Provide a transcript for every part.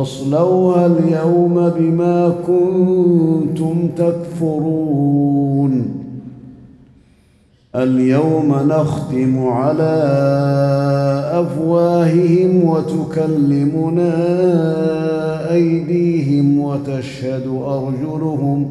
يصلوها اليوم بما كنتم تكفرون. اليوم نختم على أفواههم وتكلمنا أيديهم وتشهد أرجلهم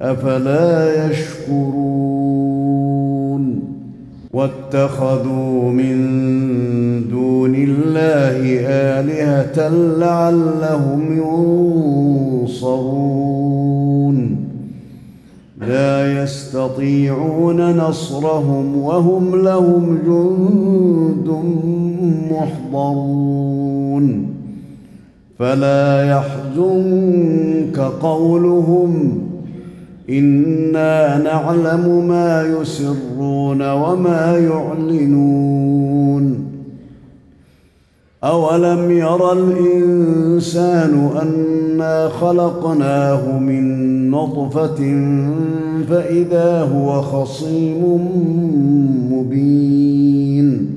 أفلا يشكرون واتخذوا من دون الله آلهة لعلهم ينصرون. لا يستطيعون نصرهم وهم لهم جند محضرون. فلا يحزنك قولهم إنا نعلم ما يسرون وما يعلنون. أولم ير الإنسان أنا خلقناه من نطفة فإذا هو خصيم مبين.